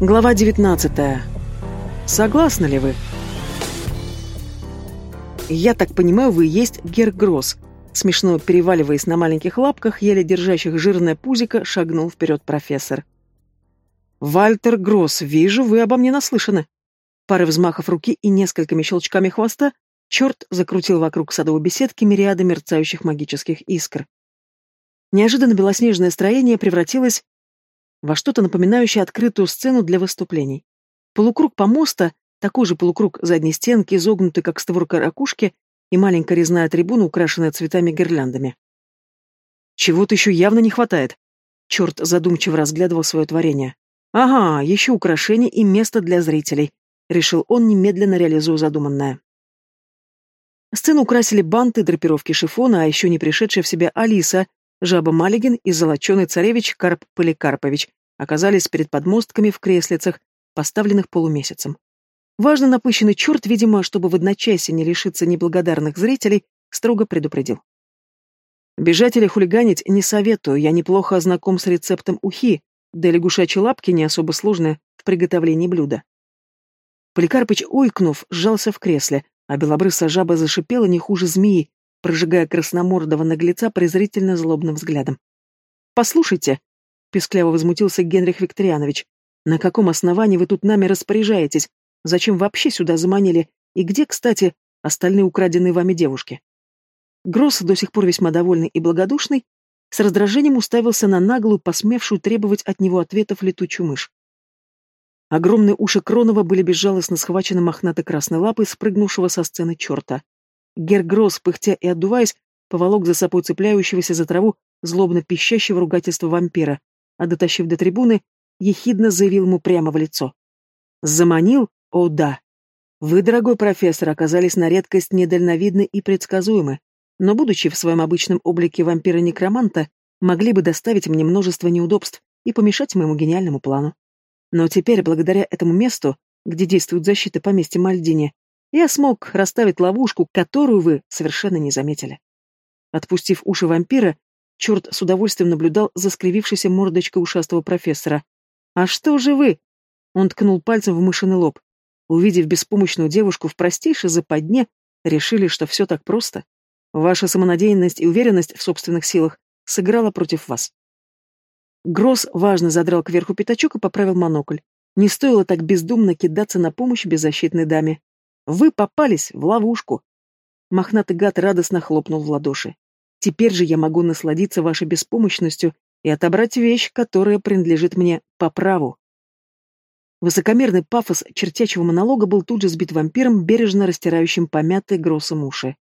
Глава 19. Согласны ли вы? Я так понимаю, вы есть Гергросс. Смешно переваливаясь на маленьких лапках, еле держащих жирное пузико, шагнул вперед профессор. «Вальтер Гросс, вижу, вы обо мне наслышаны». Пары взмахов руки и несколькими щелчками хвоста черт закрутил вокруг садовой беседки мириады мерцающих магических искр. Неожиданно белоснежное строение превратилось во что-то напоминающее открытую сцену для выступлений. Полукруг помоста, такой же полукруг задней стенки, изогнутый, как створка ракушки, и маленькая резная трибуна, украшенная цветами-гирляндами. Чего-то еще явно не хватает. Черт задумчиво разглядывал свое творение. Ага, еще украшения и место для зрителей. Решил он, немедленно реализуя задуманное. Сцену украсили банты, драпировки шифона, а еще не пришедшая в себя Алиса, Жаба Малигин и золоченый царевич Карп Поликарпович оказались перед подмостками в креслицах, поставленных полумесяцем. Важно напыщенный черт, видимо, чтобы в одночасье не лишиться неблагодарных зрителей, строго предупредил. Бежать или хулиганить не советую, я неплохо знаком с рецептом ухи, да лягушачьи лапки не особо сложные в приготовлении блюда. Поликарпыч, ойкнув, сжался в кресле, а белобрысая жаба зашипела не хуже змеи, прожигая красномордого наглеца презрительно злобным взглядом. «Послушайте», — пескляво возмутился Генрих Викторианович, «на каком основании вы тут нами распоряжаетесь? Зачем вообще сюда заманили? И где, кстати, остальные украденные вами девушки?» Гросс, до сих пор весьма довольный и благодушный, с раздражением уставился на наглую, посмевшую требовать от него ответов летучую мышь. Огромные уши Кронова были безжалостно схвачены мохнатой красной лапой, спрыгнувшего со сцены черта. Гергрос, пыхтя и отдуваясь, поволок за собой цепляющегося за траву злобно пищащего ругательства вампира, а дотащив до трибуны, ехидно заявил ему прямо в лицо. «Заманил? О, да! Вы, дорогой профессор, оказались на редкость недальновидны и предсказуемы, но, будучи в своем обычном облике вампира-некроманта, могли бы доставить мне множество неудобств и помешать моему гениальному плану. Но теперь, благодаря этому месту, где действует защита поместья Мальдини, я смог расставить ловушку, которую вы совершенно не заметили. Отпустив уши вампира, черт с удовольствием наблюдал за скривившейся мордочкой ушастого профессора. «А что же вы?» Он ткнул пальцем в мышиный лоб. Увидев беспомощную девушку в простейшей западне, решили, что все так просто. Ваша самонадеянность и уверенность в собственных силах сыграла против вас. Гросс важно задрал кверху пятачок и поправил монокль. Не стоило так бездумно кидаться на помощь беззащитной даме. Вы попались в ловушку. Мохнатый гад радостно хлопнул в ладоши. Теперь же я могу насладиться вашей беспомощностью и отобрать вещь, которая принадлежит мне по праву. Высокомерный пафос чертячего монолога был тут же сбит вампиром, бережно растирающим помятые гроссом уши.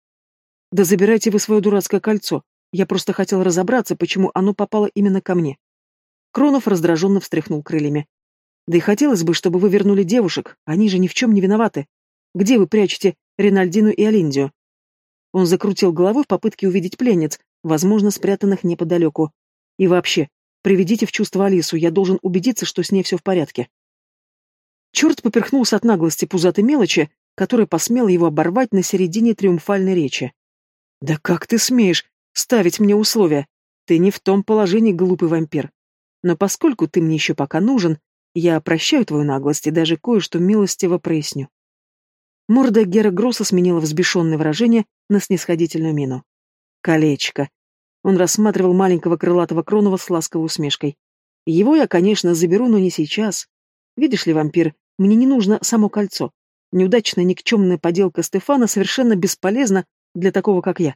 «Да забирайте вы свое дурацкое кольцо. Я просто хотел разобраться, почему оно попало именно ко мне». Кронов раздраженно встряхнул крыльями. «Да и хотелось бы, чтобы вы вернули девушек. Они же ни в чем не виноваты. Где вы прячете Ринальдину и Алиндию?» Он закрутил головой в попытке увидеть пленниц, возможно, спрятанных неподалеку. «И вообще, приведите в чувство Алису, я должен убедиться, что с ней все в порядке». Черт поперхнулся от наглости пузатой мелочи, которая посмела его оборвать на середине триумфальной речи. «Да как ты смеешь ставить мне условия? Ты не в том положении, глупый вампир. Но поскольку ты мне еще пока нужен, я прощаю твою наглость и даже кое-что милостиво проясню. Морда Гера Гросса сменила взбешенное выражение на снисходительную мину. «Колечко». Он рассматривал маленького крылатого Кронова с ласковой усмешкой. «Его я, конечно, заберу, но не сейчас. Видишь ли, вампир, мне не нужно само кольцо. Неудачная никчемная поделка Стефана совершенно бесполезна для такого, как я.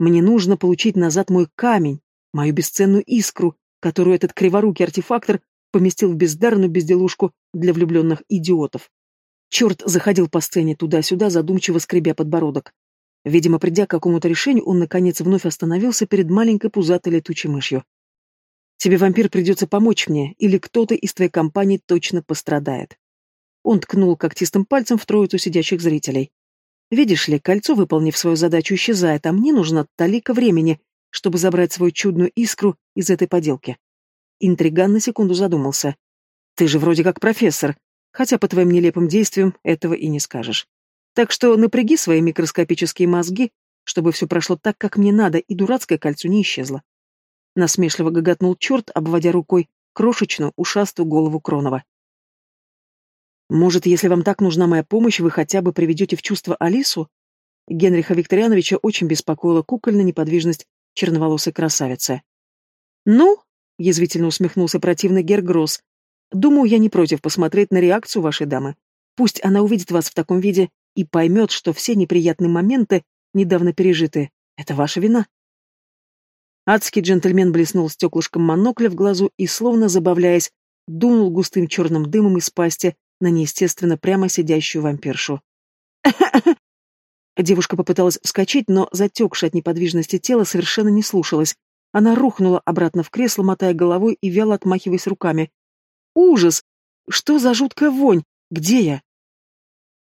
Мне нужно получить назад мой камень, мою бесценную искру, которую этот криворукий артефактор поместил в бездарную безделушку для влюбленных идиотов. Черт заходил по сцене туда-сюда, задумчиво скребя подбородок. Видимо, придя к какому-то решению, он, наконец, вновь остановился перед маленькой пузатой летучей мышью. «Тебе, вампир, придется помочь мне, или кто-то из твоей компании точно пострадает». Он ткнул когтистым пальцем в троицу сидящих зрителей. «Видишь ли, кольцо, выполнив свою задачу, исчезает, а мне нужно талика времени, чтобы забрать свою чудную искру из этой поделки». Интриган на секунду задумался. «Ты же вроде как профессор хотя по твоим нелепым действиям этого и не скажешь. Так что напряги свои микроскопические мозги, чтобы все прошло так, как мне надо, и дурацкое кольцо не исчезло. Насмешливо гоготнул черт, обводя рукой крошечную, ушастую голову Кронова. Может, если вам так нужна моя помощь, вы хотя бы приведете в чувство Алису? Генриха Викториановича очень беспокоила кукольная неподвижность черноволосой красавицы. «Ну?» — язвительно усмехнулся противный Гергросс. «Думаю, я не против посмотреть на реакцию вашей дамы. Пусть она увидит вас в таком виде и поймет, что все неприятные моменты, недавно пережитые, — это ваша вина». Адский джентльмен блеснул стеклышком монокля в глазу и, словно забавляясь, дунул густым черным дымом из пасти на неестественно прямо сидящую вампиршу. Девушка попыталась вскочить, но затекшая от неподвижности тело совершенно не слушалась. Она рухнула обратно в кресло, мотая головой и вяло отмахиваясь руками. «Ужас! Что за жуткая вонь? Где я?»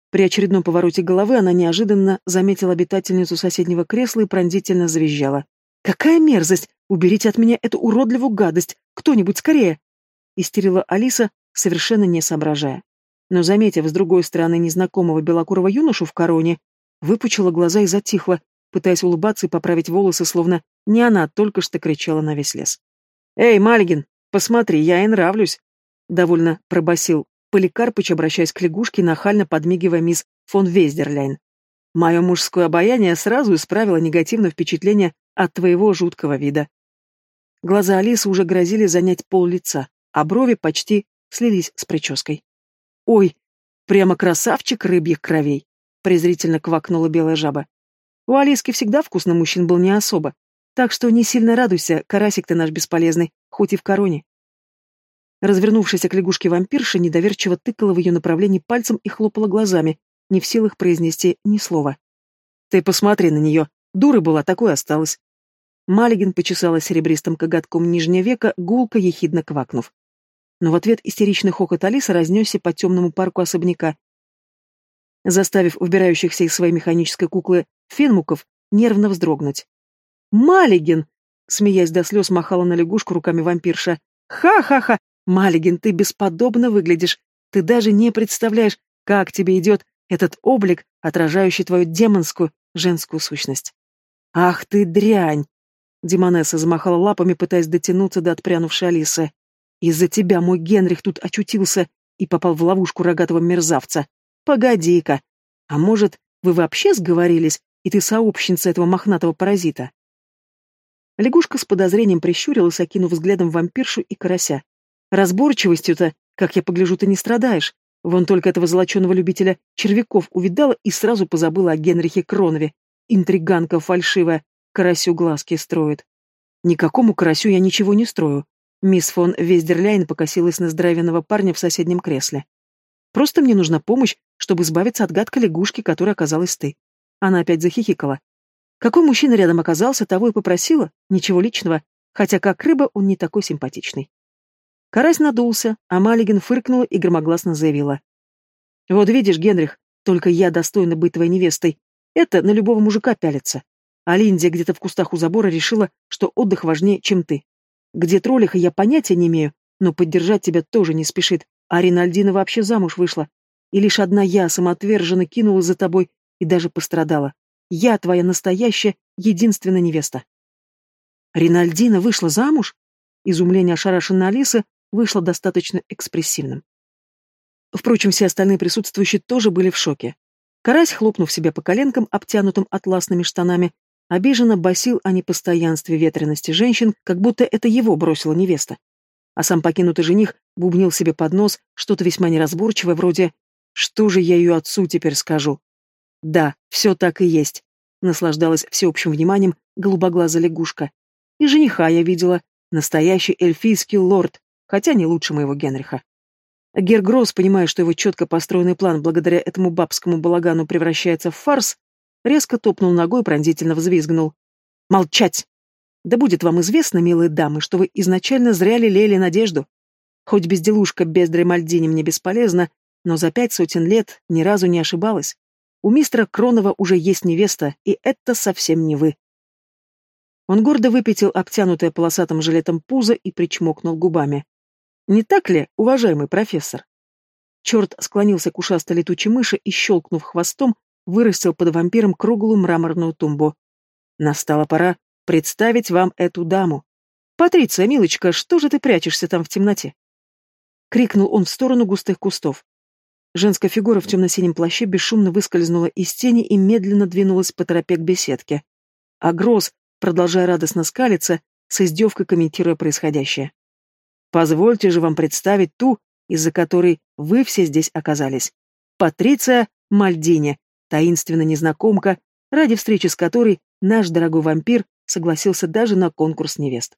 При очередном повороте головы она неожиданно заметила обитательницу соседнего кресла и пронзительно завизжала. «Какая мерзость! Уберите от меня эту уродливую гадость! Кто-нибудь скорее!» Истерила Алиса, совершенно не соображая. Но, заметив с другой стороны незнакомого белокурого юношу в короне, выпучила глаза и затихла, пытаясь улыбаться и поправить волосы, словно не она только что кричала на весь лес. «Эй, Мальгин, посмотри, я ей нравлюсь!» Довольно пробасил Поликарпыч, обращаясь к лягушке, нахально подмигивая мисс фон Вездерляйн. «Мое мужское обаяние сразу исправило негативное впечатление от твоего жуткого вида. Глаза Алисы уже грозили занять пол лица, а брови почти слились с прической. «Ой, прямо красавчик рыбьих кровей!» — презрительно квакнула белая жаба. «У Алиски всегда вкусно мужчин был не особо, так что не сильно радуйся, карасик ты наш бесполезный, хоть и в короне». Развернувшаяся к лягушке вампирша недоверчиво тыкала в ее направлении пальцем и хлопала глазами, не в силах произнести ни слова. «Ты посмотри на нее, Дура была, такой осталась. Малигин почесала серебристым коготком нижнее века, гулко ехидно квакнув. Но в ответ истеричный хохот Алисы разнесся по темному парку особняка, заставив убирающихся из своей механической куклы фенмуков нервно вздрогнуть. «Малигин!» — смеясь до слез, махала на лягушку руками вампирша. «Ха-ха-ха! Малигин, ты бесподобно выглядишь! Ты даже не представляешь, как тебе идет этот облик, отражающий твою демонскую женскую сущность!» «Ах ты дрянь!» Демонесса замахала лапами, пытаясь дотянуться до отпрянувшей Алисы. «Из-за тебя мой Генрих тут очутился и попал в ловушку рогатого мерзавца. Погоди-ка. А может, вы вообще сговорились, и ты сообщница этого мохнатого паразита?» Лягушка с подозрением прищурилась, окинув взглядом вампиршу и карася. «Разборчивостью-то, как я погляжу, ты не страдаешь. Вон только этого золоченого любителя червяков увидала и сразу позабыла о Генрихе Кронове, Интриганка фальшивая, карасю глазки строит. Никакому карасю я ничего не строю. Мисс фон Вездерляйн покосилась на здоровенного парня в соседнем кресле. Просто мне нужна помощь, чтобы избавиться от гадкой лягушки, которой оказалась ты. Она опять захихикала. Какой мужчина рядом оказался, того и попросила, ничего личного, хотя как рыба он не такой симпатичный. Карась надулся, а Малигин фыркнула и громогласно заявила. «Вот видишь, Генрих, только я достойна быть твоей невестой, это на любого мужика пялится. А Линдия где-то в кустах у забора решила, что отдых важнее, чем ты. Где троллиха, я понятия не имею, но поддержать тебя тоже не спешит. А Ринальдина вообще замуж вышла. И лишь одна я самоотверженно кинулась за тобой и даже пострадала. Я твоя настоящая, единственная невеста. Ринальдина вышла замуж? Изумление ошарашенной Алисы вышло достаточно экспрессивным. Впрочем, все остальные присутствующие тоже были в шоке. Карась, хлопнув себя по коленкам, обтянутым атласными штанами, обиженно басил о непостоянстве ветрености женщин, как будто это его бросила невеста. А сам покинутый жених бубнил себе под нос что-то весьма неразборчивое, вроде «Что же я ее отцу теперь скажу?» «Да, все так и есть», — наслаждалась всеобщим вниманием голубоглазая лягушка. «И жениха я видела, настоящий эльфийский лорд, хотя не лучше моего Генриха». Гергросс, понимая, что его четко построенный план благодаря этому бабскому балагану превращается в фарс, резко топнул ногой и пронзительно взвизгнул. «Молчать! Да будет вам известно, милые дамы, что вы изначально зря лелеяли надежду. Хоть безделушка без Дремальдини мне бесполезна, но за пять сотен лет ни разу не ошибалась. У мистера Кронова уже есть невеста, и это совсем не вы». Он гордо выпятил обтянутое полосатым жилетом пузо и причмокнул губами. Не так ли, уважаемый профессор? Черт склонился к ушастой летучей мыши и, щелкнув хвостом, вырастил под вампиром круглую мраморную тумбу. Настала пора представить вам эту даму. «Патриция, милочка, что же ты прячешься там в темноте?» Крикнул он в сторону густых кустов. Женская фигура в темно-синем плаще бесшумно выскользнула из тени и медленно двинулась по тропе к беседке. А Гроз, продолжая радостно скалиться, с издевкой комментируя происходящее. «Позвольте же вам представить ту, из-за которой вы все здесь оказались. Патриция Мальдини, таинственная незнакомка, ради встречи с которой наш дорогой вампир согласился даже на конкурс невест.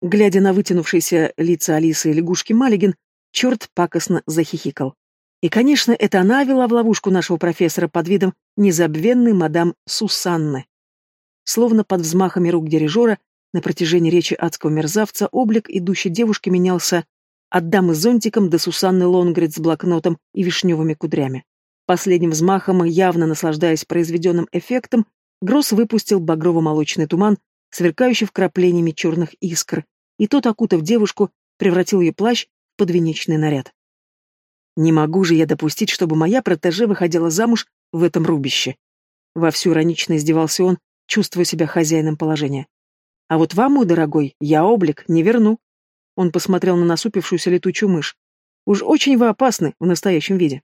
Глядя на вытянувшиеся лица Алисы и лягушки Малигин, черт пакостно захихикал. И, конечно, это она вела в ловушку нашего профессора под видом незабвенной мадам Сусанны. Словно под взмахами рук дирижера, на протяжении речи адского мерзавца облик идущей девушки менялся от дамы с зонтиком до Сусанны Лонгрид с блокнотом и вишневыми кудрями. Последним взмахом, явно наслаждаясь произведенным эффектом, Гросс выпустил багрово-молочный туман, сверкающий вкраплениями черных искр, и тот, окутав девушку, превратил ее плащ в подвенечный наряд. Не могу же я допустить, чтобы моя протеже выходила замуж в этом рубище. Вовсю иронично издевался он, чувствуя себя хозяином положения. А вот вам, мой дорогой, я облик не верну. Он посмотрел на насупившуюся летучую мышь. Уж очень вы опасны в настоящем виде.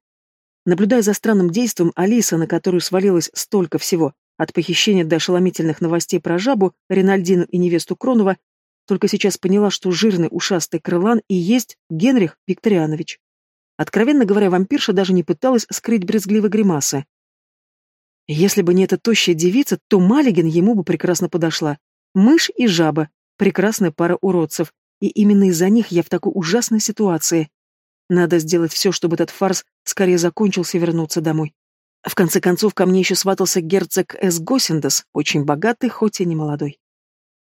Наблюдая за странным действием, Алиса, на которую свалилось столько всего, от похищения до ошеломительных новостей про жабу, Ринальдину и невесту Кронова, только сейчас поняла, что жирный ушастый крылан и есть Генрих Викторианович. Откровенно говоря, вампирша даже не пыталась скрыть брезгливой гримасы. Если бы не эта тощая девица, то Малигин ему бы прекрасно подошла. Мышь и жаба — прекрасная пара уродцев, и именно из-за них я в такой ужасной ситуации. Надо сделать все, чтобы этот фарс скорее закончился и вернуться домой. В конце концов, ко мне еще сватался герцог Эс Госиндес, очень богатый, хоть и не молодой.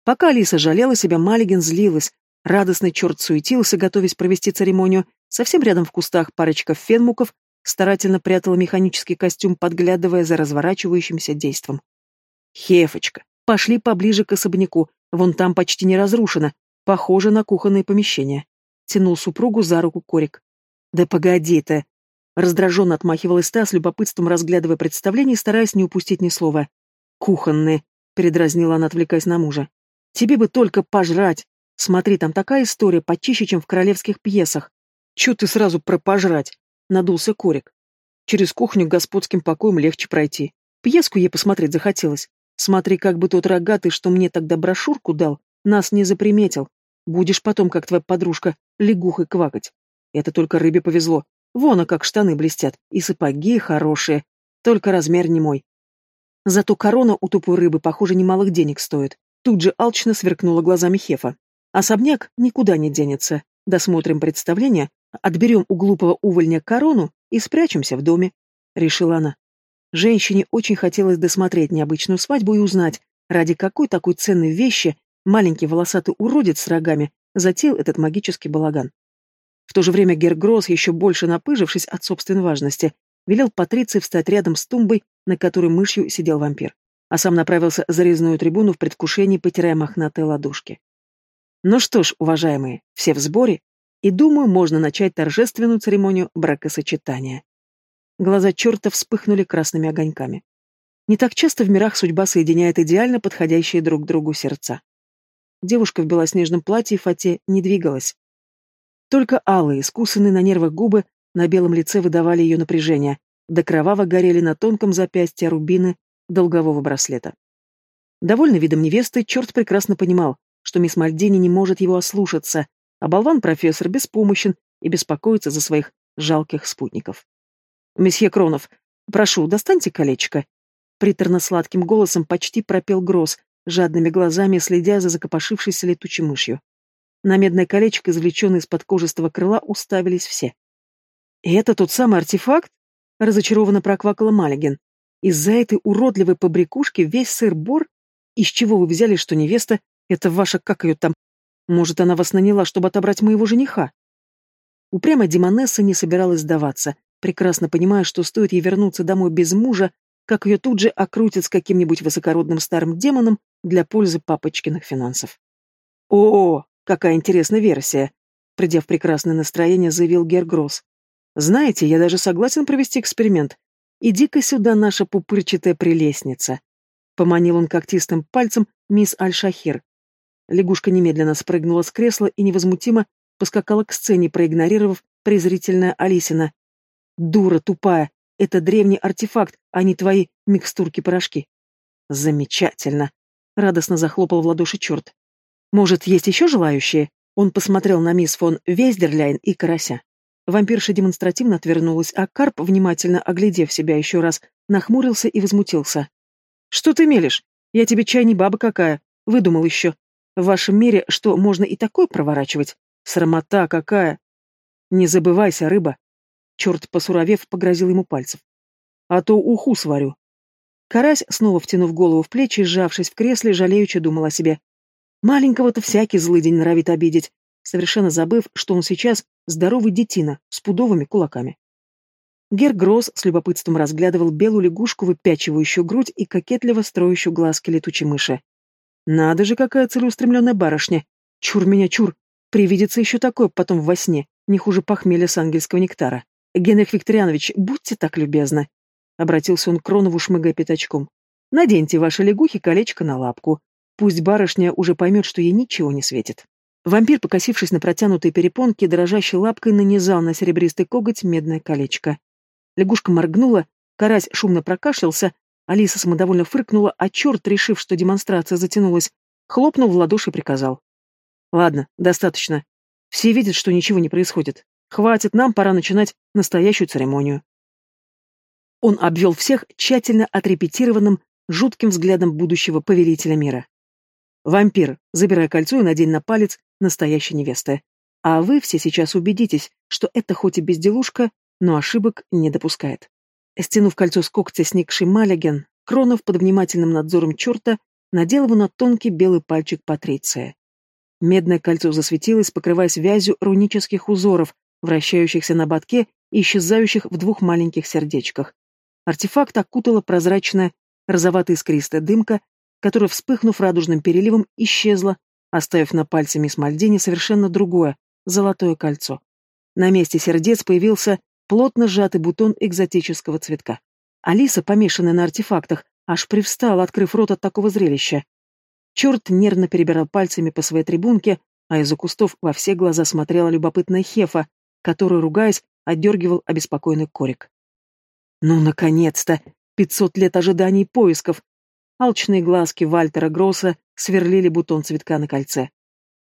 Пока Алиса жалела себя, Малигин злилась. Радостный черт суетился, готовясь провести церемонию. Совсем рядом в кустах парочка фенмуков старательно прятала механический костюм, подглядывая за разворачивающимся действом. «Хефочка, пошли поближе к особняку, вон там почти не разрушено, похоже на кухонное помещение», — тянул супругу за руку Корик. «Да погоди ты!» Раздраженно отмахивалась та, с любопытством разглядывая представление стараясь не упустить ни слова. «Кухонные!» — передразнила она, отвлекаясь на мужа. «Тебе бы только пожрать! Смотри, там такая история, почище, чем в королевских пьесах. Чё ты сразу про пожрать?» — надулся Корик. «Через кухню к господским покоям легче пройти. Пьеску ей посмотреть захотелось. Смотри, как бы тот рогатый, что мне тогда брошюрку дал, нас не заприметил. Будешь потом, как твоя подружка, лягухой квакать. Это только рыбе повезло. Вон, а как штаны блестят, и сапоги хорошие, только размер не мой. Зато корона у тупой рыбы, похоже, немалых денег стоит. Тут же алчно сверкнула глазами Хефа. Особняк никуда не денется. Досмотрим представление, отберем у глупого увольня корону и спрячемся в доме, — решила она. Женщине очень хотелось досмотреть необычную свадьбу и узнать, ради какой такой ценной вещи маленький волосатый уродец с рогами затеял этот магический балаган. В то же время Гергросс, еще больше напыжившись от собственной важности, велел Патриции встать рядом с тумбой, на которой мышью сидел вампир, а сам направился за резную трибуну в предвкушении, потирая мохнатые ладошки. Ну что ж, уважаемые, все в сборе, и, думаю, можно начать торжественную церемонию бракосочетания. Глаза черта вспыхнули красными огоньками. Не так часто в мирах судьба соединяет идеально подходящие друг другу сердца. Девушка в белоснежном платье и фате не двигалась. Только алые, искусанные на нервах губы на белом лице выдавали ее напряжение, до кроваво горели на тонком запястье рубины долгового браслета. Довольный видом невесты, черт прекрасно понимал, что мисс Мальдини не может его ослушаться, а болван-профессор беспомощен и беспокоится за своих жалких спутников. «Месье Кронов, прошу, достаньте колечко». Приторно-сладким голосом почти пропел Гроз, жадными глазами следя за закопошившейся летучей мышью. На медное колечко, извлеченное из-под кожистого крыла, уставились все. «И это тот самый артефакт?» — разочарованно проквакала Малигин. «Из-за этой уродливой побрякушки весь сыр-бор? Из чего вы взяли, что невеста — это ваша, как ее там? Может, она вас наняла, чтобы отобрать моего жениха?» Упрямо Демонесса не собиралась сдаваться, прекрасно понимая, что стоит ей вернуться домой без мужа, как ее тут же окрутят с каким-нибудь высокородным старым демоном для пользы папочкиных финансов. «О, Какая интересная версия, придя в прекрасное настроение, заявил Гергросс. Знаете, я даже согласен провести эксперимент. Иди-ка сюда, наша пупырчатая прелестница. Поманил он когтистым пальцем мисс Аль-Шахир. Лягушка немедленно спрыгнула с кресла и невозмутимо поскакала к сцене, проигнорировав презрительная Алисина. Дура тупая. Это древний артефакт, а не твои микстурки-порошки. Замечательно. Радостно захлопал в ладоши черт. Может, есть еще желающие? Он посмотрел на мисс фон Вездерляйн и Карася. Вампирша демонстративно отвернулась, а Карп, внимательно оглядев себя еще раз, нахмурился и возмутился. «Что ты мелешь? Я тебе чай не баба какая. Выдумал еще. В вашем мире что, можно и такое проворачивать? Срамота какая!» «Не забывайся, рыба!» Черт, посуровев, погрозил ему пальцев. «А то уху сварю!» Карась, снова втянув голову в плечи сжавшись в кресле, жалеючи думал о себе. Маленького-то всякий злый день норовит обидеть, совершенно забыв, что он сейчас здоровый детина с пудовыми кулаками. Гергросс с любопытством разглядывал белую лягушку, выпячивающую грудь и кокетливо строящую глазки летучей мыши. «Надо же, какая целеустремленная барышня! Чур меня, чур! Привидится еще такое потом во сне, не хуже похмелья с ангельского нектара. Генрих Викторианович, будьте так любезны!» Обратился он к Кронову, шмыгая пятачком. «Наденьте ваши лягухи колечко на лапку. Пусть барышня уже поймет, что ей ничего не светит». Вампир, покосившись на протянутые перепонки, дрожащей лапкой нанизал на серебристый коготь медное колечко. Лягушка моргнула, карась шумно прокашлялся, Алиса самодовольно фыркнула, а черт, решив, что демонстрация затянулась, хлопнул в ладоши и приказал. «Ладно, достаточно. Все видят, что ничего не происходит. Хватит, нам пора начинать настоящую церемонию». Он обвел всех тщательно отрепетированным, жутким взглядом будущего повелителя мира. «Вампир, забирай кольцо и надень на палец настоящей невесты. А вы все сейчас убедитесь, что это хоть и безделушка, но ошибок не допускает». Стянув кольцо с когтя сникший Маллиген, Кронов под внимательным надзором черта надел его на тонкий белый пальчик Патриция. Медное кольцо засветилось, покрываясь вязью рунических узоров, вращающихся на ободке и исчезающих в двух маленьких сердечках. Артефакт окутала прозрачная розоватая искристая дымка, которая, вспыхнув радужным переливом, исчезла, оставив на пальце мисс Мальдини совершенно другое, золотое кольцо. На месте сердец появился плотно сжатый бутон экзотического цветка. Алиса, помешанная на артефактах, аж привстала, открыв рот от такого зрелища. Черт нервно перебирал пальцами по своей трибунке, а из-за кустов во все глаза смотрела любопытная Хефа, который, ругаясь, отдергивал обеспокоенный корик. Ну, наконец-то! Пятьсот лет ожиданий и поисков! Алчные глазки Вальтера Гросса сверлили бутон цветка на кольце.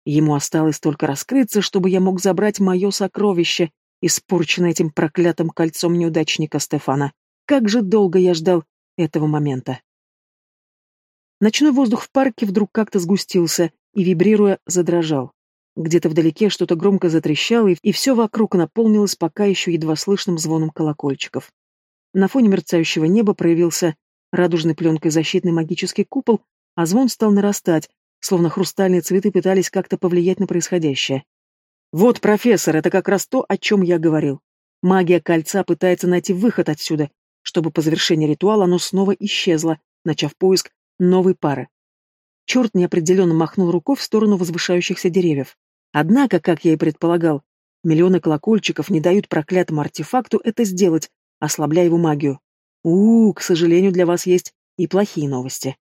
Ему осталось только раскрыться, чтобы я мог забрать мое сокровище, испорченное этим проклятым кольцом неудачника Стефана. Как же долго я ждал этого момента. Ночной воздух в парке вдруг как-то сгустился и, вибрируя, задрожал. Где-то вдалеке что-то громко затрещало, и все вокруг наполнилось пока еще едва слышным звоном колокольчиков. На фоне мерцающего неба проявился радужной пленкой защитный магический купол, а звон стал нарастать, словно хрустальные цветы пытались как-то повлиять на происходящее. «Вот, профессор, это как раз то, о чем я говорил. Магия кольца пытается найти выход отсюда, чтобы по завершении ритуала оно снова исчезло, начав поиск новой пары. Черт неопределенно махнул рукой в сторону возвышающихся деревьев. Однако, как я и предполагал, миллионы колокольчиков не дают проклятому артефакту это сделать, ослабляя его магию. У, к сожалению, для вас есть и плохие новости.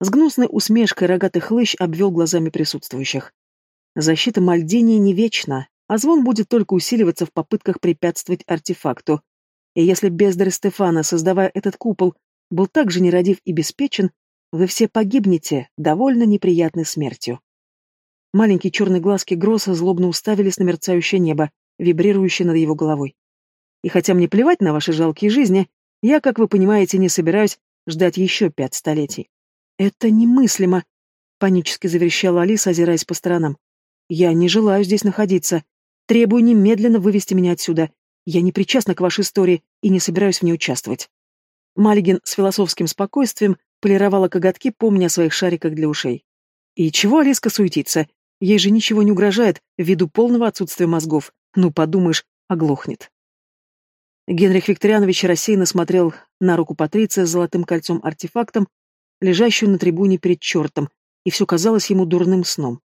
С гнусной усмешкой рогатый хлыщ обвел глазами присутствующих. Защита Мальдинии не вечна, а звон будет только усиливаться в попытках препятствовать артефакту. И если бездарь Стефана, создавая этот купол, был так же нерадив и беспечен, вы все погибнете довольно неприятной смертью. Маленькие черные глазки Гросса злобно уставились на мерцающее небо, вибрирующее над его головой. И хотя мне плевать на ваши жалкие жизни, я, как вы понимаете, не собираюсь ждать еще пять столетий. Это немыслимо, панически заверещала Алиса, озираясь по сторонам. Я не желаю здесь находиться. Требую немедленно вывести меня отсюда. Я не причастна к вашей истории и не собираюсь в ней участвовать. Малигин с философским спокойствием полировала коготки, помня о своих шариках для ушей. И чего Алиска суетится? Ей же ничего не угрожает ввиду полного отсутствия мозгов. Ну, подумаешь, оглохнет. Генрих Викторианович рассеянно смотрел на руку Патриция с золотым кольцом-артефактом, лежащую на трибуне перед чертом, и все казалось ему дурным сном.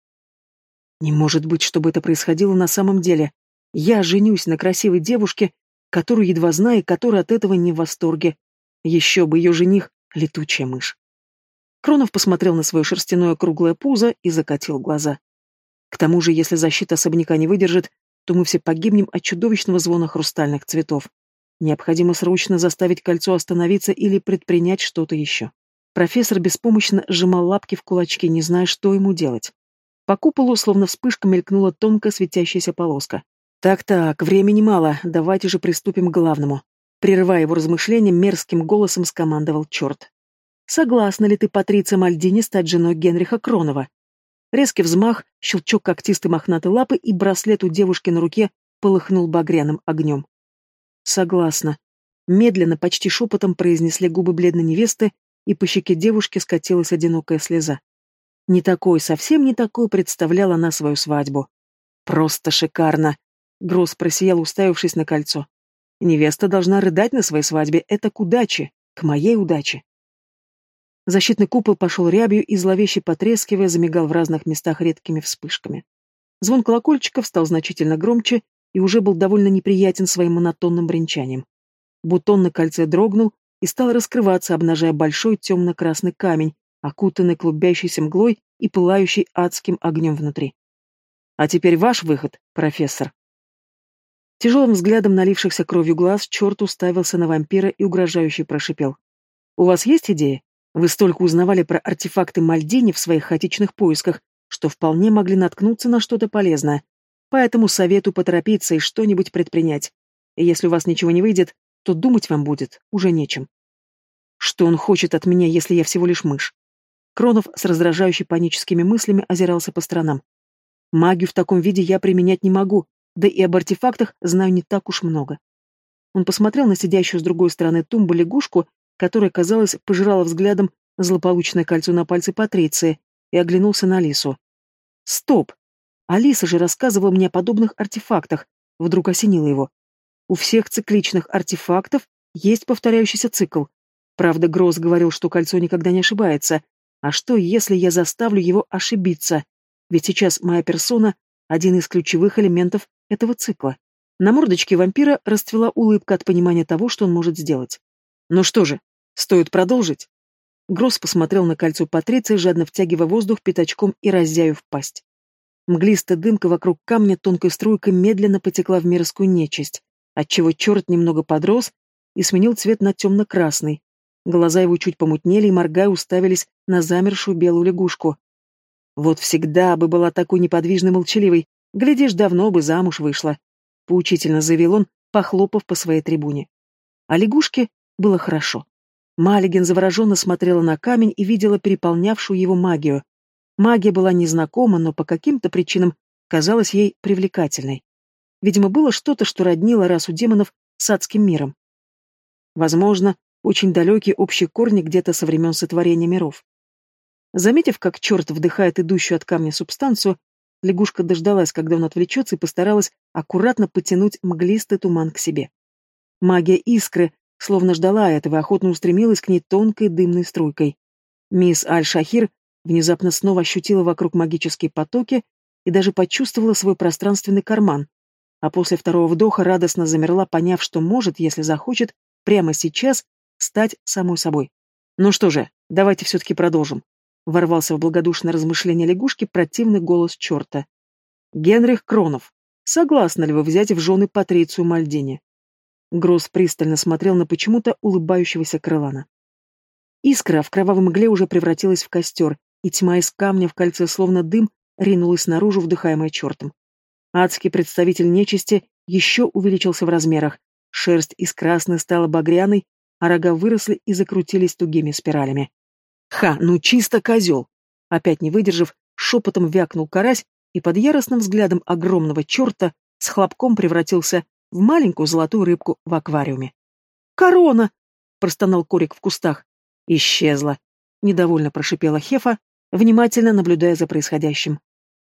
Не может быть, чтобы это происходило на самом деле. Я женюсь на красивой девушке, которую едва знаю, и которая от этого не в восторге. Еще бы ее жених — летучая мышь. Кронов посмотрел на свое шерстяное круглое пузо и закатил глаза. К тому же, если защита особняка не выдержит, то мы все погибнем от чудовищного звона хрустальных цветов. Необходимо срочно заставить кольцо остановиться или предпринять что-то еще. Профессор беспомощно сжимал лапки в кулачки, не зная, что ему делать. По куполу, словно вспышка, мелькнула тонкая светящаяся полоска. «Так-так, времени мало, давайте же приступим к главному». Прерывая его размышления, мерзким голосом скомандовал черт. «Согласна ли ты, Патриция Мальдини, стать женой Генриха Кронова?» Резкий взмах, щелчок когтистой мохнатой лапы, и браслет у девушки на руке полыхнул багряным огнем. «Согласна». Медленно, почти шепотом произнесли губы бледной невесты, и по щеке девушки скатилась одинокая слеза. Не такой, совсем не такой представляла она свою свадьбу. «Просто шикарно!» Гросс просиял, уставившись на кольцо. «Невеста должна рыдать на своей свадьбе. Это к удаче, к моей удаче». Защитный купол пошел рябью и, зловеще потрескивая, замигал в разных местах редкими вспышками. Звон колокольчиков стал значительно громче и уже был довольно неприятен своим монотонным бренчанием. Бутон на кольце дрогнул и стал раскрываться, обнажая большой темно-красный камень, окутанный клубящейся мглой и пылающий адским огнем внутри. «А теперь ваш выход, профессор». Тяжелым взглядом налившихся кровью глаз черт уставился на вампира и угрожающе прошипел. «У вас есть идеи? Вы столько узнавали про артефакты Мальдини в своих хаотичных поисках, что вполне могли наткнуться на что-то полезное. Поэтому советую поторопиться и что-нибудь предпринять. И если у вас ничего не выйдет, то думать вам будет уже нечем. Что он хочет от меня, если я всего лишь мышь? Кронов с раздражающей паническими мыслями озирался по сторонам. Магию в таком виде я применять не могу, да и об артефактах знаю не так уж много. Он посмотрел на сидящую с другой стороны тумбы лягушку, которая, казалось, пожирала взглядом злополучное кольцо на пальце Патриции, и оглянулся на Алису. «Стоп! Алиса же рассказывала мне о подобных артефактах», — вдруг осенило его. «У всех цикличных артефактов есть повторяющийся цикл. Правда, Гросс говорил, что кольцо никогда не ошибается. А что, если я заставлю его ошибиться? Ведь сейчас моя персона — один из ключевых элементов этого цикла. На мордочке вампира расцвела улыбка от понимания того, что он может сделать. Ну что же, стоит продолжить? Гросс посмотрел на кольцо Патриции, жадно втягивая воздух пятачком и раззяев пасть. Мглистая дымка вокруг камня тонкой струйкой медленно потекла в мерзкую нечисть, отчего черт немного подрос и сменил цвет на темно-красный. Глаза его чуть помутнели и, моргая, уставились на замершую белую лягушку. Вот всегда бы была такой неподвижной молчаливой, глядишь, давно бы замуж вышла, поучительно заявил он, похлопав по своей трибуне. А лягушке было хорошо. Малиген завороженно смотрела на камень и видела переполнявшую его магию. Магия была незнакома, но по каким-то причинам казалась ей привлекательной. Видимо, было что-то, что роднило расу демонов с адским миром. Возможно, очень далекие общие корни где-то со времен сотворения миров. Заметив, как черт вдыхает идущую от камня субстанцию, лягушка дождалась, когда он отвлечется, и постаралась аккуратно потянуть мглистый туман к себе. Магия искры словно ждала этого охотно устремилась к ней тонкой дымной струйкой. Мисс Аль-Шахир внезапно снова ощутила вокруг магические потоки и даже почувствовала свой пространственный карман, а после второго вдоха радостно замерла, поняв, что может, если захочет, прямо сейчас стать самой собой. Ну что же, давайте все-таки продолжим. Ворвался в благодушное размышление лягушки противный голос черта. Генрих Кронов, согласны ли вы взять в жены Патрицию Мальдини? Гросс пристально смотрел на почему-то улыбающегося крылана. Искра в кровавой мгле уже превратилась в костер, и тьма из камня в кольце, словно дым, ринулась наружу, вдыхаемая чертом. Адский представитель нечисти еще увеличился в размерах. Шерсть из красной стала багряной, а рога выросли и закрутились тугими спиралями. «Ха, ну чисто козел!» Опять не выдержав, шепотом вякнул карась и под яростным взглядом огромного черта с хлопком превратился в маленькую золотую рыбку в аквариуме. «Корона!» — простонал Корик в кустах. «Исчезла!» — недовольно прошипела Хефа, внимательно наблюдая за происходящим.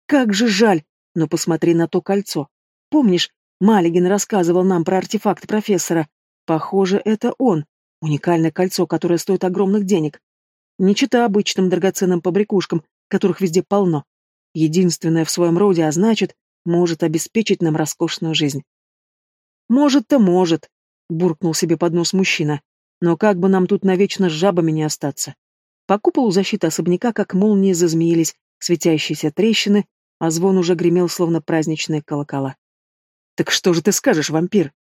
«Как же жаль! Но посмотри на то кольцо. Помнишь, Малигин рассказывал нам про артефакт профессора? Похоже, это он. Уникальное кольцо, которое стоит огромных денег. Не чита обычным драгоценным побрякушкам, которых везде полно. Единственное в своем роде, а значит, может обеспечить нам роскошную жизнь. «Может-то может», — буркнул себе под нос мужчина. «Но как бы нам тут навечно с жабами не остаться?» По куполу защиты особняка, как молнии, зазмеились светящиеся трещины, а звон уже гремел, словно праздничные колокола. Так что же ты скажешь, вампир?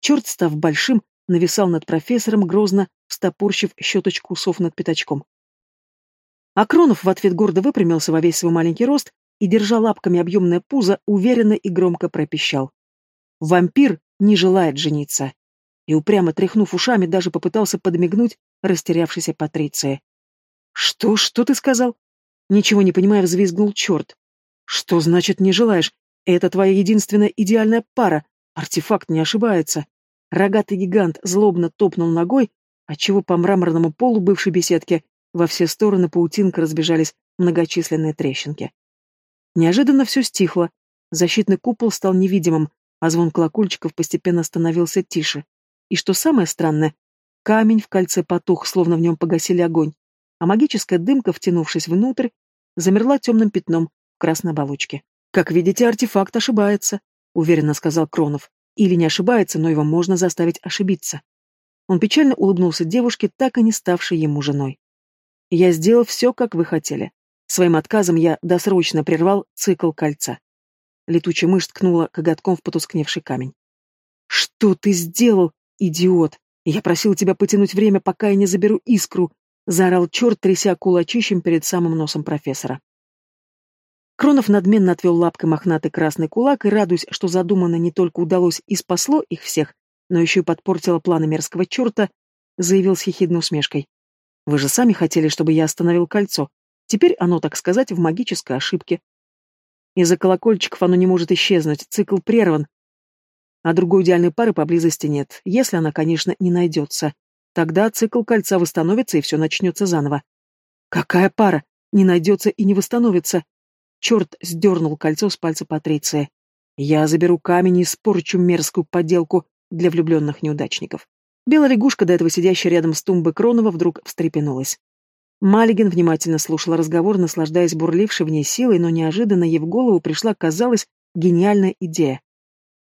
Черт, став большим, нависал над профессором, грозно встопорщив щеточку усов над пятачком. Акронов в ответ гордо выпрямился во весь свой маленький рост и, держа лапками объемное пузо, уверенно и громко пропищал. «Вампир не желает жениться!» И, упрямо тряхнув ушами, даже попытался подмигнуть растерявшейся Патриции. «Что, что ты сказал?» Ничего не понимая, взвизгнул черт. «Что значит не желаешь? Это твоя единственная идеальная пара. Артефакт не ошибается». Рогатый гигант злобно топнул ногой, отчего по мраморному полу бывшей беседки во все стороны паутинка разбежались многочисленные трещинки. Неожиданно все стихло. Защитный купол стал невидимым, а звон колокольчиков постепенно становился тише. И что самое странное, камень в кольце потух, словно в нем погасили огонь, а магическая дымка, втянувшись внутрь, замерла темным пятном в красной оболочке. «Как видите, артефакт ошибается», — уверенно сказал Кронов. «Или не ошибается, но его можно заставить ошибиться». Он печально улыбнулся девушке, так и не ставшей ему женой. Я сделал все, как вы хотели. Своим отказом я досрочно прервал цикл кольца. Летучая мышь ткнула коготком в потускневший камень. «Что ты сделал, идиот? Я просил тебя потянуть время, пока я не заберу искру!» — заорал черт, тряся кулачищем перед самым носом профессора. Кронов надменно отвел лапкой мохнатый красный кулак и, радуясь, что задумано не только удалось и спасло их всех, но еще и подпортило планы мерзкого черта, заявил с хихидной усмешкой. Вы же сами хотели, чтобы я остановил кольцо. Теперь оно, так сказать, в магической ошибке. Из-за колокольчиков оно не может исчезнуть, цикл прерван. А другой идеальной пары поблизости нет, если она, конечно, не найдется. Тогда цикл кольца восстановится, и все начнется заново. Какая пара? Не найдется и не восстановится. Черт сдернул кольцо с пальца Патриции. Я заберу камень и испорчу мерзкую подделку для влюбленных неудачников. Белая лягушка, до этого сидящая рядом с тумбой Кронова, вдруг встрепенулась. Малигин внимательно слушал разговор, наслаждаясь бурлившей в ней силой, но неожиданно ей в голову пришла, казалось, гениальная идея.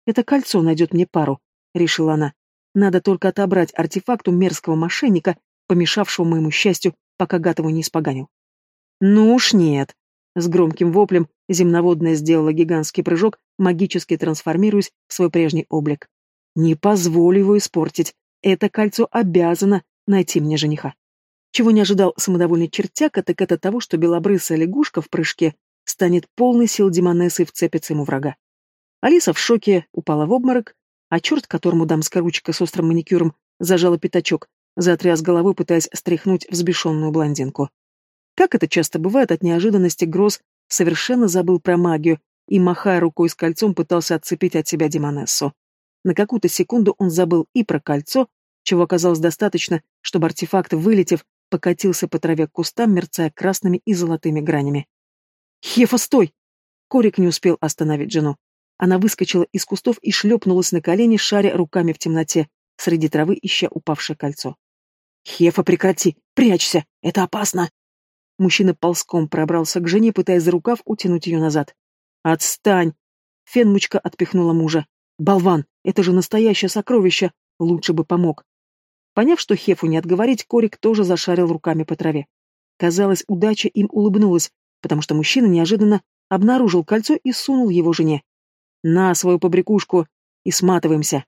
«Это кольцо найдет мне пару», — решила она. «Надо только отобрать артефакт у мерзкого мошенника, помешавшего моему счастью, пока гад его не испоганил». «Ну уж нет!» С громким воплем земноводная сделала гигантский прыжок, магически трансформируясь в свой прежний облик. «Не позволю его испортить. Это кольцо обязано найти мне жениха. Чего не ожидал самодовольный чертяка, так это того, что белобрысая лягушка в прыжке станет полной сил демонессы и вцепится ему врага. Алиса в шоке упала в обморок, а черт, которому дамская ручка с острым маникюром зажала пятачок, затряс головой, пытаясь стряхнуть взбешенную блондинку. Как это часто бывает, от неожиданности Гроз совершенно забыл про магию и, махая рукой с кольцом, пытался отцепить от себя демонессу. На какую-то секунду он забыл и про кольцо, чего оказалось достаточно, чтобы артефакт, вылетев, покатился по траве к кустам, мерцая красными и золотыми гранями. «Хефа, стой!» Корик не успел остановить жену. Она выскочила из кустов и шлепнулась на колени, шаря руками в темноте, среди травы ища упавшее кольцо. «Хефа, прекрати! Прячься! Это опасно!» Мужчина ползком пробрался к жене, пытаясь за рукав утянуть ее назад. «Отстань!» Фенмучка отпихнула мужа. «Болван! Это же настоящее сокровище! Лучше бы помог!» Поняв, что Хефу не отговорить, Корик тоже зашарил руками по траве. Казалось, удача им улыбнулась, потому что мужчина неожиданно обнаружил кольцо и сунул его жене. «На свою побрякушку и сматываемся!»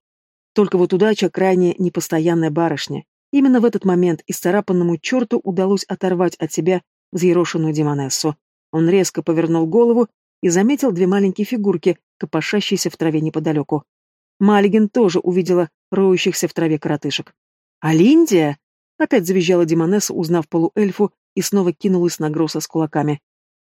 Только вот удача крайне непостоянная барышня. Именно в этот момент исцарапанному черту удалось оторвать от себя взъерошенную демонессу. Он резко повернул голову и заметил две маленькие фигурки, копошащиеся в траве неподалеку. Малигин тоже увидела роющихся в траве коротышек. «А Линдия?» — опять завизжала Демонесса, узнав полуэльфу, и снова кинулась на Гросса с кулаками.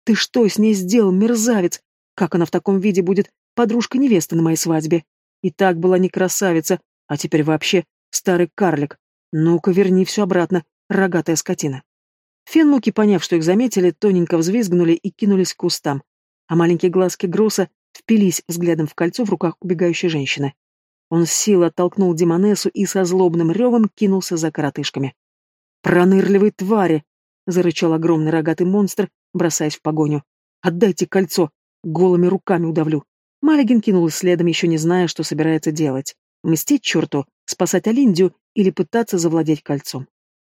«Ты что с ней сделал, мерзавец? Как она в таком виде будет подружка невесты на моей свадьбе? И так была не красавица, а теперь вообще старый карлик. Ну-ка, верни все обратно, рогатая скотина». Фенмуки, поняв, что их заметили, тоненько взвизгнули и кинулись к кустам, а маленькие глазки Гросса впились взглядом в кольцо в руках убегающей женщины. Он с силой оттолкнул Демонессу и со злобным ревом кинулся за коротышками. «Пронырливые твари!» — зарычал огромный рогатый монстр, бросаясь в погоню. «Отдайте кольцо! Голыми руками удавлю!» Малигин кинулся следом, еще не зная, что собирается делать. Мстить черту, спасать Алиндию или пытаться завладеть кольцом.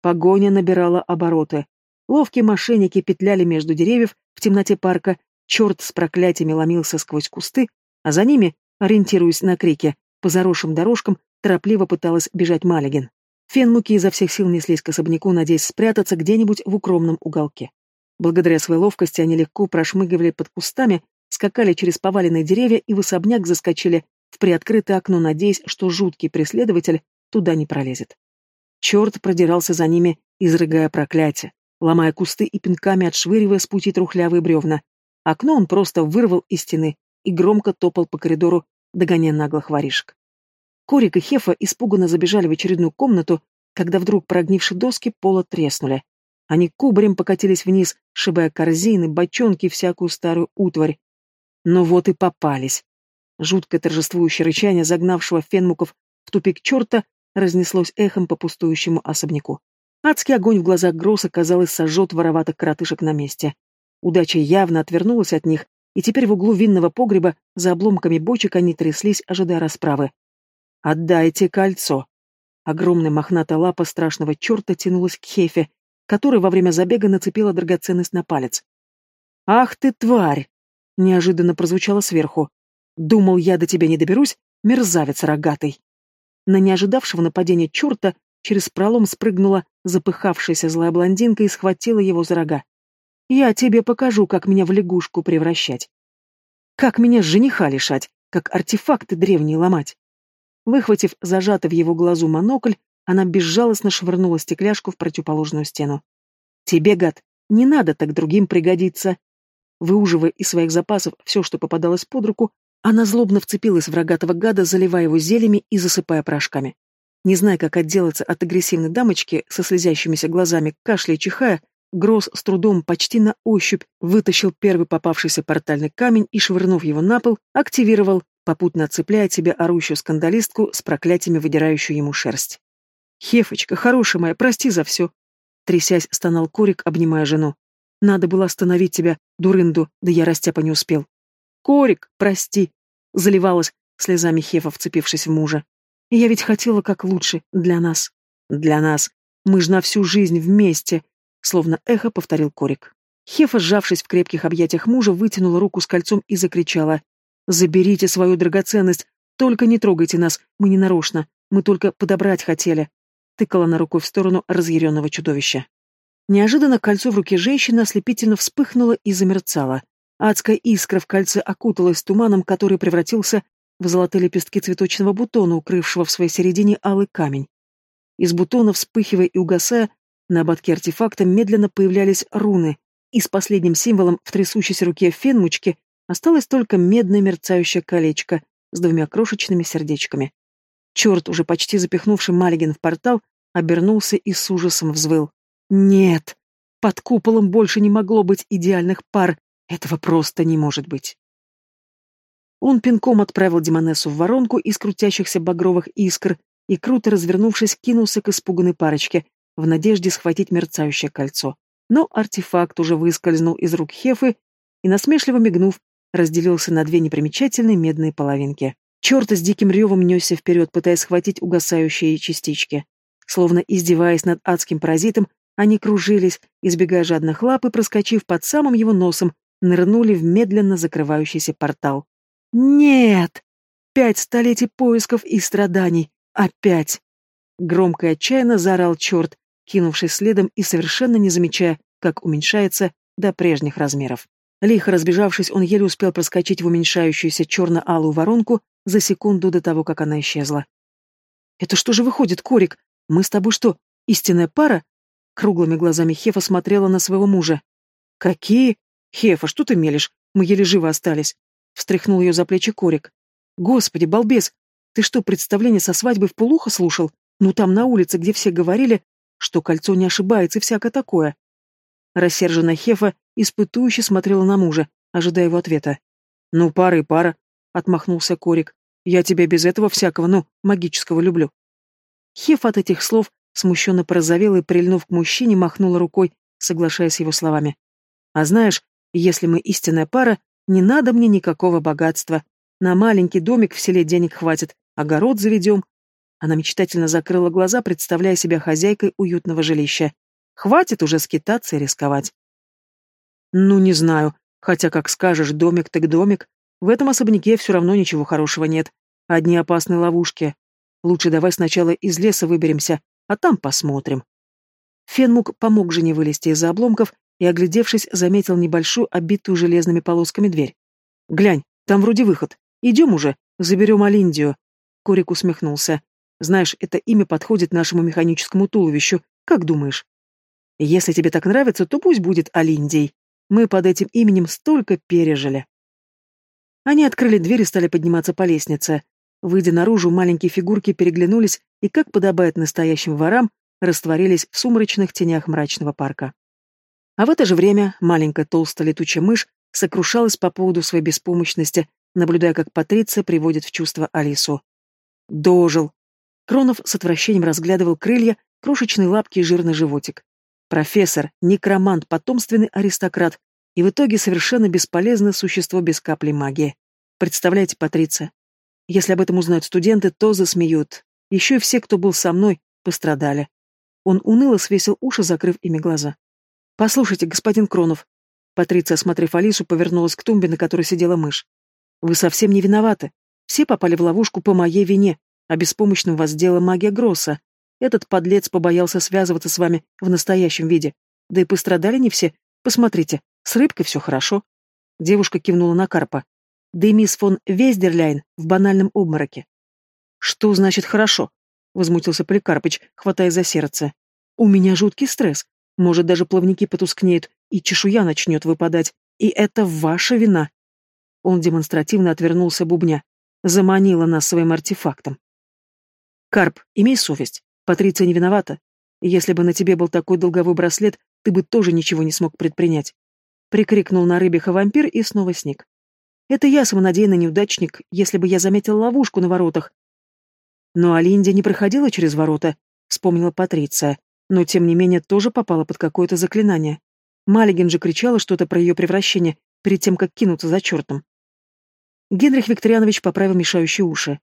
Погоня набирала обороты. Ловкие мошенники петляли между деревьев в темноте парка, черт с проклятиями ломился сквозь кусты, а за ними Ориентируясь на крики, по заросшим дорожкам торопливо пыталась бежать Малигин. Фенмуки изо всех сил неслись к особняку, надеясь спрятаться где-нибудь в укромном уголке. Благодаря своей ловкости они легко прошмыгивали под кустами, скакали через поваленные деревья и в особняк заскочили в приоткрытое окно, надеясь, что жуткий преследователь туда не пролезет. Черт продирался за ними, изрыгая проклятие, ломая кусты и пинками отшвыривая с пути трухлявые бревна. Окно он просто вырвал из стены и громко топал по коридору, догоняя наглых воришек. Корик и Хефа испуганно забежали в очередную комнату, когда вдруг прогнившие доски пола треснули. Они кубарем покатились вниз, шибая корзины, бочонки и всякую старую утварь. Но вот и попались. Жуткое торжествующее рычание, загнавшего фенмуков в тупик черта, разнеслось эхом по пустующему особняку. Адский огонь в глазах Гросса, казалось, сожжет вороватых коротышек на месте. Удача явно отвернулась от них, и теперь в углу винного погреба за обломками бочек они тряслись, ожидая расправы. «Отдайте кольцо!» Огромная мохнатая лапа страшного черта тянулась к Хефе, который во время забега нацепила драгоценность на палец. «Ах ты, тварь!» — неожиданно прозвучало сверху. «Думал, я до тебя не доберусь, мерзавец рогатый!» На неожидавшего нападения черта через пролом спрыгнула запыхавшаяся злая блондинка и схватила его за рога. «Я тебе покажу, как меня в лягушку превращать. Как меня жениха лишать, как артефакты древние ломать». Выхватив зажатый в его глазу монокль, она безжалостно швырнула стекляшку в противоположную стену. «Тебе, гад, не надо так другим пригодиться!» Выуживая из своих запасов все, что попадалось под руку, она злобно вцепилась в рогатого гада, заливая его зельями и засыпая порошками. Не зная, как отделаться от агрессивной дамочки со слезящимися глазами, кашляя и чихая, Гроз с трудом почти на ощупь вытащил первый попавшийся портальный камень и, швырнув его на пол, активировал, попутно отцепляя тебя орущую скандалистку с проклятиями, выдирающую ему шерсть. «Хефочка, хорошая моя, прости за все!» Трясясь, стонал Корик, обнимая жену. «Надо было остановить тебя, дурынду, да я растяпа не успел». «Корик, прости!» — заливалась слезами Хефа, вцепившись в мужа. «Я ведь хотела как лучше, для нас». «Для нас. Мы ж на всю жизнь вместе!» — словно эхо повторил Корик. Хефа, сжавшись в крепких объятиях мужа, вытянула руку с кольцом и закричала. «Заберите свою драгоценность! Только не трогайте нас, мы не нарочно, мы только подобрать хотели!» Тыкала на рукой в сторону разъяренного чудовища. Неожиданно кольцо в руке женщины ослепительно вспыхнуло и замерцало. Адская искра в кольце окуталась туманом, который превратился в золотые лепестки цветочного бутона, укрывшего в своей середине алый камень. Из бутона, вспыхивая и угасая, на ободке артефакта медленно появлялись руны, и с последним символом в трясущейся руке фенмучки осталось только медное мерцающее колечко с двумя крошечными сердечками. Черт, уже почти запихнувший Малигин в портал, обернулся и с ужасом взвыл. «Нет! Под куполом больше не могло быть идеальных пар, этого просто не может быть. Он пинком отправил Демонессу в воронку из крутящихся багровых искр и, круто развернувшись, кинулся к испуганной парочке, в надежде схватить мерцающее кольцо. Но артефакт уже выскользнул из рук Хефы и, насмешливо мигнув, разделился на две непримечательные медные половинки. Черт с диким ревом несся вперед, пытаясь схватить угасающие частички. Словно издеваясь над адским паразитом, они кружились, избегая жадных лап и, проскочив под самым его носом, нырнули в медленно закрывающийся портал. «Нет! Пять столетий поисков и страданий! Опять!» Громко и отчаянно заорал черт, кинувшись следом и совершенно не замечая, как уменьшается до прежних размеров. Лихо разбежавшись, он еле успел проскочить в уменьшающуюся черно-алую воронку за секунду до того, как она исчезла. «Это что же выходит, Корик? Мы с тобой что, истинная пара?» Круглыми глазами Хефа смотрела на своего мужа. «Какие? «Хефа, что ты мелешь? Мы еле живы остались!» Встряхнул ее за плечи Корик. «Господи, балбес! Ты что, представление со свадьбы в полухо слушал? Ну там на улице, где все говорили, что кольцо не ошибается и всякое такое!» Рассерженная Хефа испытующе смотрела на мужа, ожидая его ответа. «Ну, пара и пара», — отмахнулся Корик. «Я тебя без этого всякого, ну, магического люблю». Хеф от этих слов смущенно порозовела и, прильнув к мужчине, махнула рукой, соглашаясь с его словами. «А знаешь, если мы истинная пара, не надо мне никакого богатства. На маленький домик в селе денег хватит, огород заведем. Она мечтательно закрыла глаза, представляя себя хозяйкой уютного жилища. Хватит уже скитаться и рисковать. Ну, не знаю, хотя, как скажешь, домик так домик. В этом особняке все равно ничего хорошего нет. Одни опасные ловушки. Лучше давай сначала из леса выберемся, а там посмотрим. Фенмук помог жене вылезти из-за обломков и, оглядевшись, заметил небольшую, обитую железными полосками дверь. «Глянь, там вроде выход. Идем уже, заберем Алиндию». Корик усмехнулся. «Знаешь, это имя подходит нашему механическому туловищу. Как думаешь?» «Если тебе так нравится, то пусть будет Алиндий. Мы под этим именем столько пережили». Они открыли дверь и стали подниматься по лестнице. Выйдя наружу, маленькие фигурки переглянулись и, как подобает настоящим ворам, растворились в сумрачных тенях мрачного парка. А в это же время маленькая толстая летучая мышь сокрушалась по поводу своей беспомощности, наблюдая, как Патриция приводит в чувство Алису. «Дожил!» Кронов с отвращением разглядывал крылья, крошечные лапки и жирный животик. Профессор, некромант, потомственный аристократ, и в итоге совершенно бесполезное существо без капли магии. Представляете, Патриция? Если об этом узнают студенты, то засмеют. Еще и все, кто был со мной, пострадали. Он уныло свесил уши, закрыв ими глаза. «Послушайте, господин Кронов». Патриция, осмотрев Алису, повернулась к тумбе, на которой сидела мышь. «Вы совсем не виноваты. Все попали в ловушку по моей вине, а беспомощным вас сделала магия Гросса. Этот подлец побоялся связываться с вами в настоящем виде. Да и пострадали не все. Посмотрите, с рыбкой все хорошо. Девушка кивнула на Карпа. Да и мисс фон Вездерляйн в банальном обмороке. Что значит хорошо? Возмутился Поликарпыч, хватая за сердце. У меня жуткий стресс. Может, даже плавники потускнеют, и чешуя начнет выпадать. И это ваша вина. Он демонстративно отвернулся бубня. Заманила нас своим артефактом. Карп, имей совесть. Патриция не виновата. Если бы на тебе был такой долговой браслет, ты бы тоже ничего не смог предпринять. Прикрикнул на рыбиха вампир и снова сник. Это я самонадеянный неудачник, если бы я заметил ловушку на воротах. Но Алинdia не проходила через ворота, вспомнила Патриция, но тем не менее тоже попала под какое-то заклинание. Маллиген же кричала что-то про ее превращение перед тем, как кинуться за чертом. Генрих Викторианович поправил мешающие уши.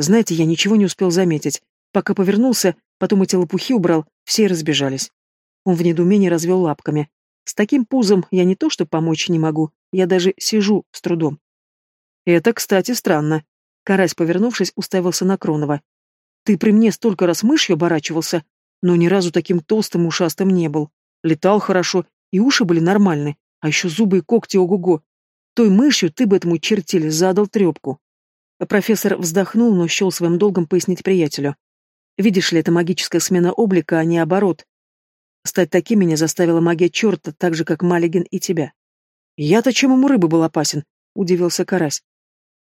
Знаете, я ничего не успел заметить. Пока повернулся, потом эти лопухи убрал, все разбежались. Он в недоумении развел лапками. С таким пузом я не то что помочь не могу, я даже сижу с трудом. Это, кстати, странно. Карась, повернувшись, уставился на Кронова. Ты при мне столько раз мышью оборачивался, но ни разу таким толстым ушастым не был. Летал хорошо, и уши были нормальны, а еще зубы и когти ого-го. Той мышью ты бы этому чертили задал трепку. Профессор вздохнул, но счел своим долгом пояснить приятелю. Видишь ли, это магическая смена облика, а не оборот. Стать таким меня заставила магия черта, так же, как Малигин и тебя. Я-то чем ему рыбы был опасен? Удивился Карась.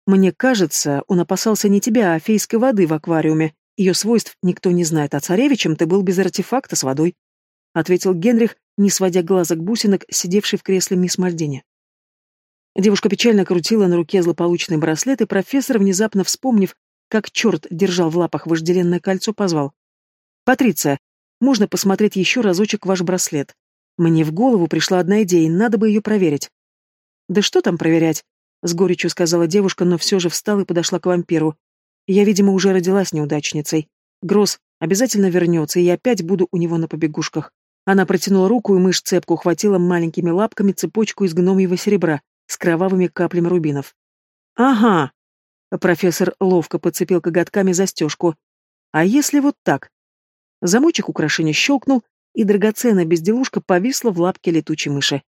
Мне кажется, он опасался не тебя, а фейской воды в аквариуме. Ее свойств никто не знает, а царевичем ты был без артефакта с водой. Ответил Генрих, не сводя глазок бусинок, сидевший в кресле мисс Мальдини. Девушка печально крутила на руке злополучный браслет, и профессор, внезапно вспомнив, как черт держал в лапах вожделенное кольцо, позвал. «Патриция, можно посмотреть еще разочек ваш браслет. Мне в голову пришла одна идея, надо бы ее проверить. Да что там проверять? С горечью сказала девушка, но все же встала и подошла к вампиру. Я, видимо, уже родилась неудачницей. Гроз обязательно вернется, и я опять буду у него на побегушках. Она протянула руку, и мышь цепку ухватила маленькими лапками цепочку из гномьего серебра с кровавыми каплями рубинов. «Ага!» Профессор ловко подцепил коготками застежку. «А если вот так?» Замочек украшения щелкнул, и драгоценная безделушка повисла в лапке летучей мыши.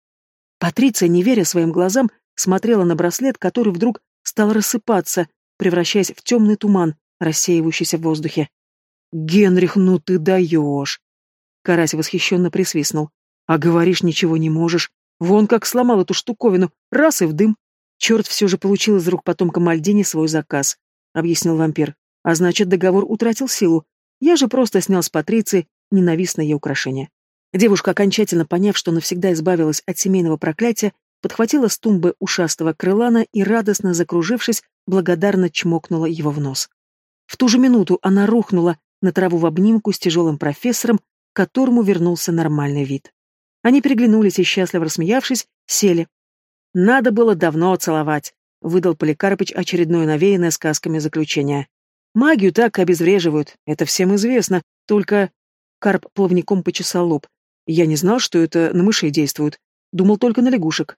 Патриция, не веря своим глазам, смотрела на браслет, который вдруг стал рассыпаться, превращаясь в темный туман, рассеивающийся в воздухе. «Генрих, ну ты даешь!» Карась восхищенно присвистнул. «А говоришь, ничего не можешь. Вон как сломал эту штуковину, раз и в дым. Черт все же получил из рук потомка Мальдини свой заказ», — объяснил вампир. «А значит, договор утратил силу, я же просто снял с Патриции ненавистное ей украшение. Девушка, окончательно поняв, что навсегда избавилась от семейного проклятия, подхватила с тумбы ушастого крылана и, радостно закружившись, благодарно чмокнула его в нос. В ту же минуту она рухнула на траву в обнимку с тяжелым профессором, к которому вернулся нормальный вид. Они переглянулись и, счастливо рассмеявшись, сели. «Надо было давно целовать», — выдал Поликарпыч очередное навеянное сказками заключение. Магию так обезвреживают, это всем известно, только... Карп плавником почесал лоб. Я не знал, что это на мышей действует. Думал только на лягушек.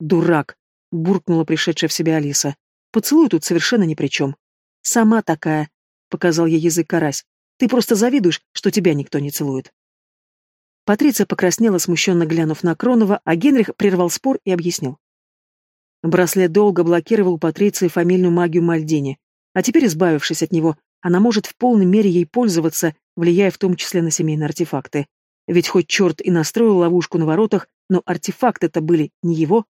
Дурак. — буркнула пришедшая в себя Алиса. «Поцелуй тут совершенно ни при чем». «Сама такая», — показал ей язык карась. «Ты просто завидуешь, что тебя никто не целует». Патриция покраснела, смущенно глянув на Кронова, а Генрих прервал спор и объяснил. Браслет долго блокировал Патриции фамильную магию Мальдини, а теперь, избавившись от него, она может в полной мере ей пользоваться, влияя в том числе на семейные артефакты. Ведь хоть черт и настроил ловушку на воротах, но артефакты-то были не его.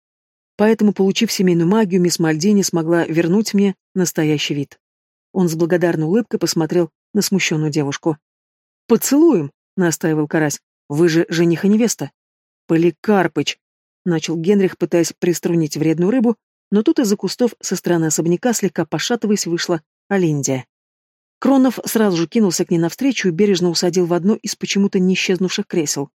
Поэтому, получив семейную магию, мисс Мальдини смогла вернуть мне настоящий вид. Он с благодарной улыбкой посмотрел на смущенную девушку. «Поцелуем!» — настаивал Карась. «Вы же жених и невеста». «Поликарпыч!» — начал Генрих, пытаясь приструнить вредную рыбу, но тут из-за кустов со стороны особняка, слегка пошатываясь, вышла Алиндия. Кронов сразу же кинулся к ней навстречу и бережно усадил в одно из почему-то не исчезнувших кресел.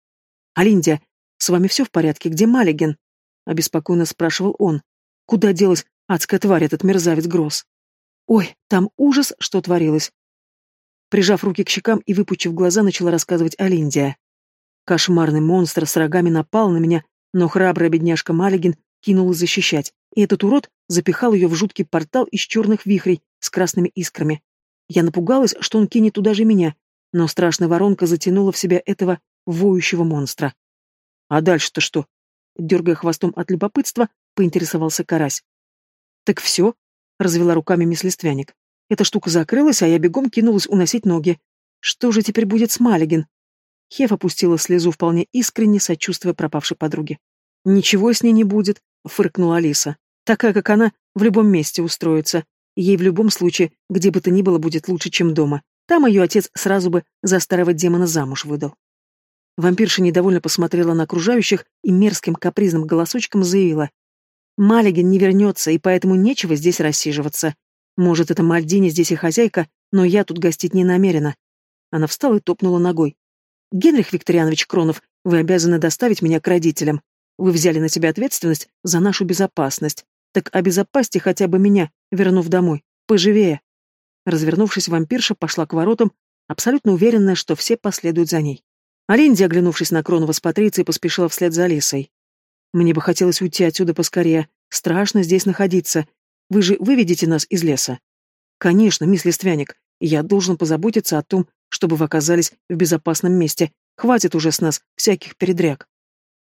«Алиндия, с вами все в порядке? Где Малиген?» — обеспокоенно спрашивал он. «Куда делась адская тварь, этот мерзавец Гросс?» «Ой, там ужас, что творилось!» Прижав руки к щекам и выпучив глаза, начала рассказывать Алиндия. Кошмарный монстр с рогами напал на меня, но храбрая бедняжка Малигин кинулась защищать, и этот урод запихал ее в жуткий портал из черных вихрей с красными искрами. Я напугалась, что он кинет туда же меня, но страшная воронка затянула в себя этого воющего монстра. А дальше-то что? Дергая хвостом от любопытства, поинтересовался карась. Так все, развела руками мисс. Эта штука закрылась, а я бегом кинулась уносить ноги. Что же теперь будет с Малигин? Хеф опустила слезу вполне искренне, сочувствуя пропавшей подруге. «Ничего с ней не будет», — фыркнула Алиса. «Такая, как она, в любом месте устроится. Ей в любом случае, где бы то ни было, будет лучше, чем дома. Там ее отец сразу бы за старого демона замуж выдал. Вампирша недовольно посмотрела на окружающих и мерзким капризным голосочком заявила. «Маллиген не вернется, и поэтому нечего здесь рассиживаться. Может, это Мальдини здесь и хозяйка, но я тут гостить не намерена». Она встала и топнула ногой. «Генрих Викторианович Кронов, вы обязаны доставить меня к родителям. Вы взяли на себя ответственность за нашу безопасность. Так обезопасьте хотя бы меня, вернув домой. Поживее. Развернувшись, вампирша пошла к воротам, абсолютно уверенная, что все последуют за ней. Алинди, оглянувшись на Кронова с Патрицией, поспешила вслед за Алисой. «Мне бы хотелось уйти отсюда поскорее. Страшно здесь находиться. Вы же выведете нас из леса?» «Конечно, мисс Листвяник. Я должен позаботиться о том, чтобы вы оказались в безопасном месте. Хватит уже с нас всяких передряг».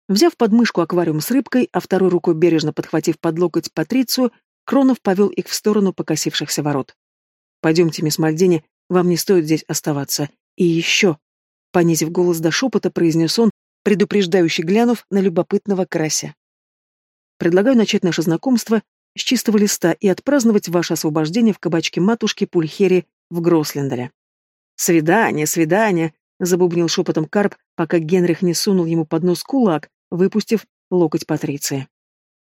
Взяв подмышку аквариум с рыбкой, а второй рукой бережно подхватив под локоть Патрицию, Кронов повел их в сторону покосившихся ворот. «Пойдемте, мисс Мальдини, вам не стоит здесь оставаться. И еще!» Понизив голос до шепота, произнес он, предупреждающий глянув на любопытного карася. «Предлагаю начать наше знакомство с чистого листа и отпраздновать ваше освобождение в кабачке матушки Пульхери в Грослендере». «Свидание, свидание!» — забубнил шепотом Карп, пока Генрих не сунул ему под нос кулак, выпустив локоть Патриции.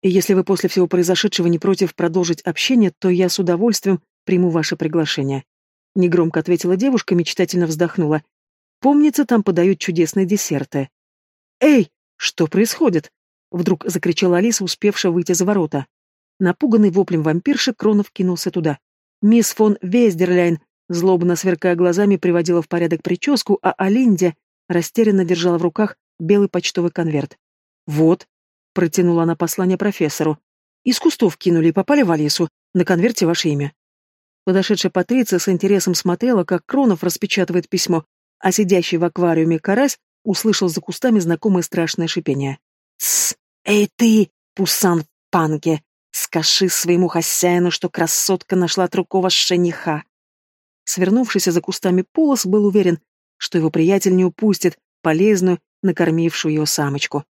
И если вы после всего произошедшего не против продолжить общение, то я с удовольствием приму ваше приглашение. Негромко ответила девушка, мечтательно вздохнула. Помнится, там подают чудесные десерты. Эй, что происходит? Вдруг закричала Алиса, успевшая выйти за ворота. Напуганный воплем вампирши, Кронов кинулся туда. Мисс фон Вездерляйн, злобно сверкая глазами, приводила в порядок прическу, а Алинде растерянно держала в руках белый почтовый конверт. «Вот», — протянула она послание профессору, — «из кустов кинули и попали в Алису. На конверте ваше имя». Подошедшая Патриция с интересом смотрела, как Кронов распечатывает письмо, а сидящий в аквариуме карась услышал за кустами знакомое страшное шипение. «Тсс! Эй ты, пусан в панке! Скажи своему хозяину, что красотка нашла другого жениха!» Свернувшийся за кустами Полос был уверен, что его приятель не упустит полезную накормившую ее самочку.